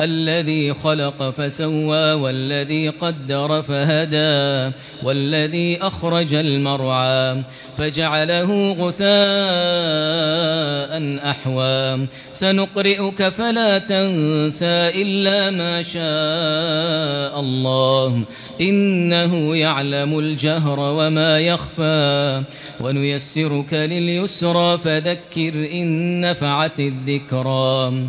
الذي خلق فسوى والذي قدر فهدى والذي أخرج المرعى فجعله غثاء أحوى سنقرئك فلا تنسى إلا ما شاء الله إنه يعلم الجهر وما يخفى ونيسرك لليسرى فذكر إن نفعت الذكرى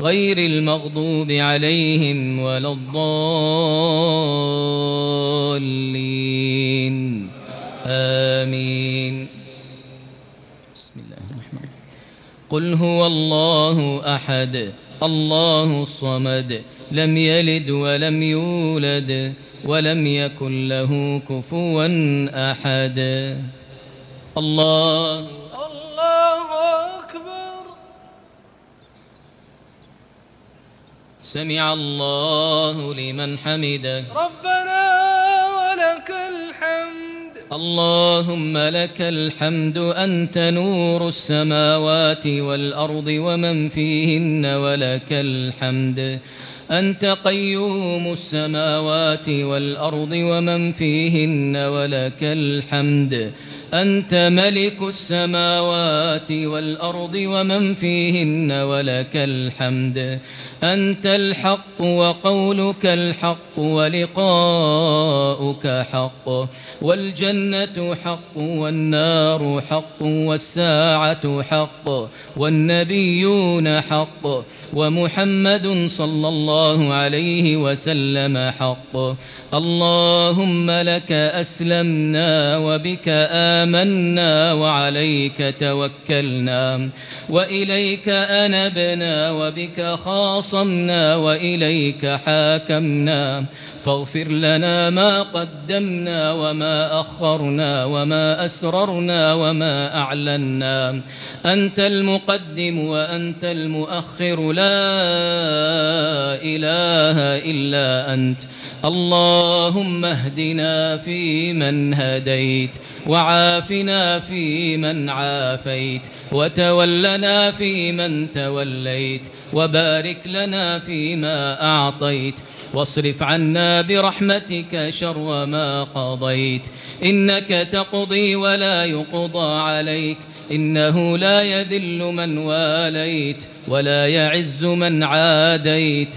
غير المغضوب عليهم ولا الضالين. آمين. بسم الله الرحمن الرحيم. قل هو الله أحد الله الصمد لم يلد ولم يولد ولم يكن له كفوا أحد. الله سمع الله لمن حمده. ربنا ولك الحمد. اللهم لك الحمد أنت نور السماوات والأرض ومن فيهن ولك الحمد. أنت قيوم السماوات والأرض ومن فيهن ولك الحمد. أنت ملك السماوات والأرض ومن فيهن ولك الحمد. أنت الحق وقولك الحق ولقاؤك حق. والجنة حق والنار حق والساعة حق والنبيون حق ومحمد صلى الله عليه وسلم حق. اللهم لك أسلمنا وبك آمنا وعليك توكلنا وإليك أنبنا وبك خاصمنا وإليك حاكمنا فاغفر لنا ما قدمنا وما أخرنا وما أسررنا وما أعلنا أنت المقدم وأنت المؤخر لا إله إلا أنت اللهم اهدنا فيمن هديت وعافنا فيمن عافيت وتولنا فيمن توليت وبارك لنا فيما أعطيت واصرف عنا برحمتك شر ما قضيت. إنك تقضي ولا يقضى عليك إنه لا يذل من واليت ولا يعز من عاديت.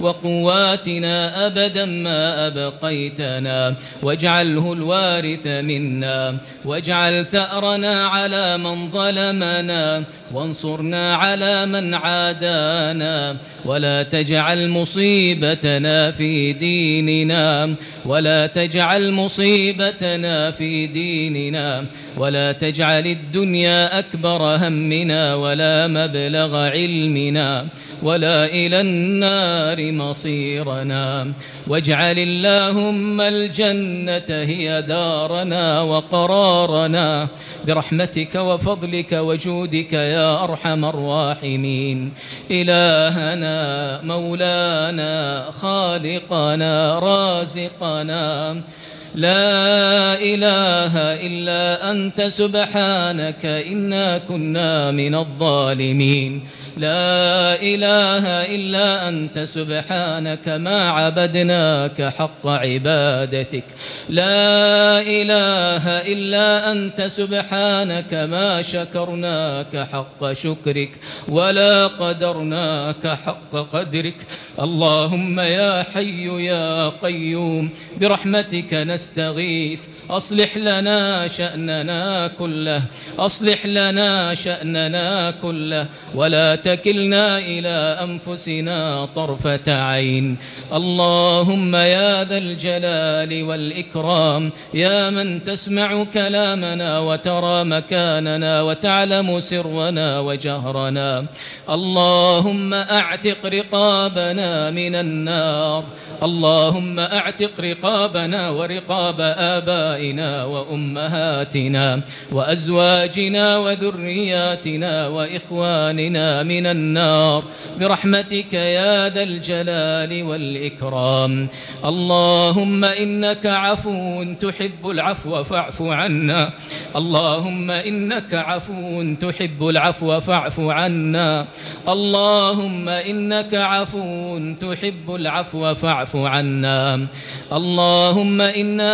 وقواتنا أبدا ما أبقيتنا. واجعله الوارث منا واجعل ثأرنا على من ظلمنا وانصرنا على من عادانا ولا تجعل مصيبتنا في ديننا ولا تجعل مصيبتنا في ديننا ولا تجعل الدنيا أكبر همنا ولا مبلغ علمنا ولا إلى النار مصيرنا. واجعل اللهم الجنة هي دارنا وقرارنا برحمتك وفضلك وجودك يا أرحم الراحمين. إلهنا مولانا خالقنا رازقنا. لا إله إلا أنت سبحانك إنا كنا من الظالمين. لا إله إلا أنت سبحانك ما عبدناك حق عبادتك. لا إله إلا أنت سبحانك ما شكرناك حق شكرك ولا قدرناك حق قدرك. اللهم يا حي يا قيوم برحمتك نستغيث. أصلح لنا شأننا كله. أصلح لنا شأننا كله. ولا تكلنا إلى أنفسنا طرفة عين. اللهم يا ذا الجلال والإكرام. يا من تسمع كلامنا وترى مكاننا وتعلم سرنا وجهرنا. اللهم أعتق رقابنا من النار. اللهم أعتق رقابنا ورقاب آبائنا وأمهاتنا وأزواجنا وذرياتنا وإخواننا من النار. برحمتك يا ذا الجلال والإكرام. اللهم إنك عفو تحب العفو فاعف عنا. اللهم إنك عفو تحب العفو فاعف عنا. اللهم إنك عفو تحب العفو فاعف عنا. اللهم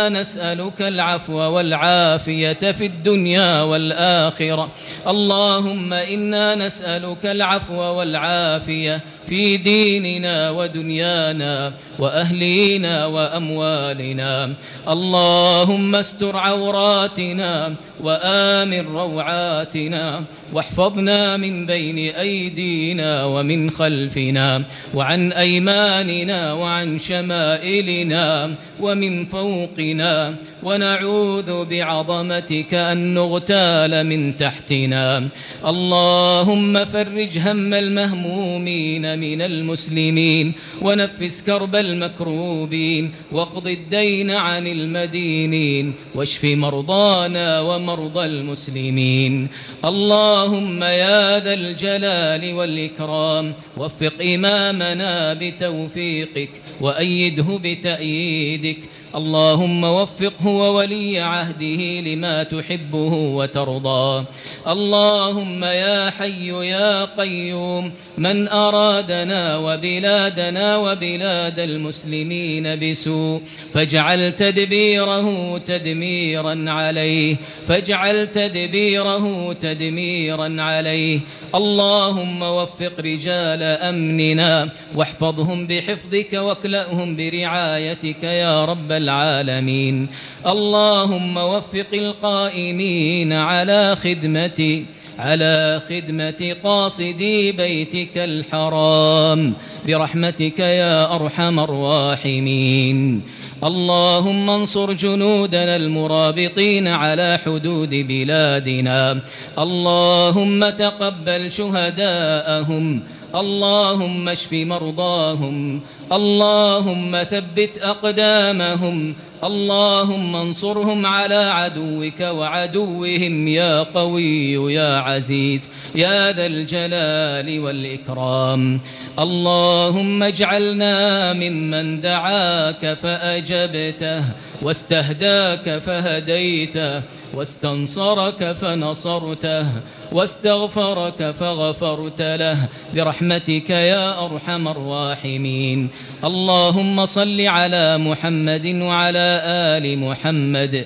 نسألك العفو والعافية في الدنيا والآخرة. اللهم إنا نسألك العفو والعافية في ديننا ودنيانا وأهلينا وأموالنا. اللهم استر عوراتنا وآمن روعاتنا واحفظنا من بين أيدينا ومن خلفنا وعن أيماننا وعن شمائلنا ومن فوقنا ونعوذ بعظمتك أن نغتال من تحتنا. اللهم فرج هم المهمومين من المسلمين ونفس كرب المكروبين واقض الدين عن المدينين واشف مرضانا ومرضى المسلمين. اللهم يا ذا الجلال والإكرام وفق إمامنا بتوفيقك وأيده بتأييدك اللهم وفقه وولي عهده لما تحبه وترضى. اللهم يا حي يا قيوم من أراد أرادنا وبلادنا وبلاد المسلمين بسوء فاجعل تدبيره تدميرا عليه فاجعل تدبيره تدميرا عليه. اللهم وفق رجال أمننا واحفظهم بحفظك واكلأهم برعايتك يا رب العالمين. اللهم وفق القائمين على خدمتي على خدمة قاصدي بيتك الحرام. برحمتك يا أرحم الراحمين. اللهم انصر جنودنا المرابطين على حدود بلادنا. اللهم تقبل شهداءهم. اللهم اشف مرضاهم اللهم ثبت أقدامهم اللهم انصرهم على عدوك وعدوهم يا قوي يا عزيز يا ذا الجلال والإكرام. اللهم اجعلنا ممن دعاك فأجبته واستهداك فهديته واستنصرك فنصرته واستغفرك فغفرت له. برحمتك يا أرحم الراحمين. اللهم صل على محمد وعلى آل محمد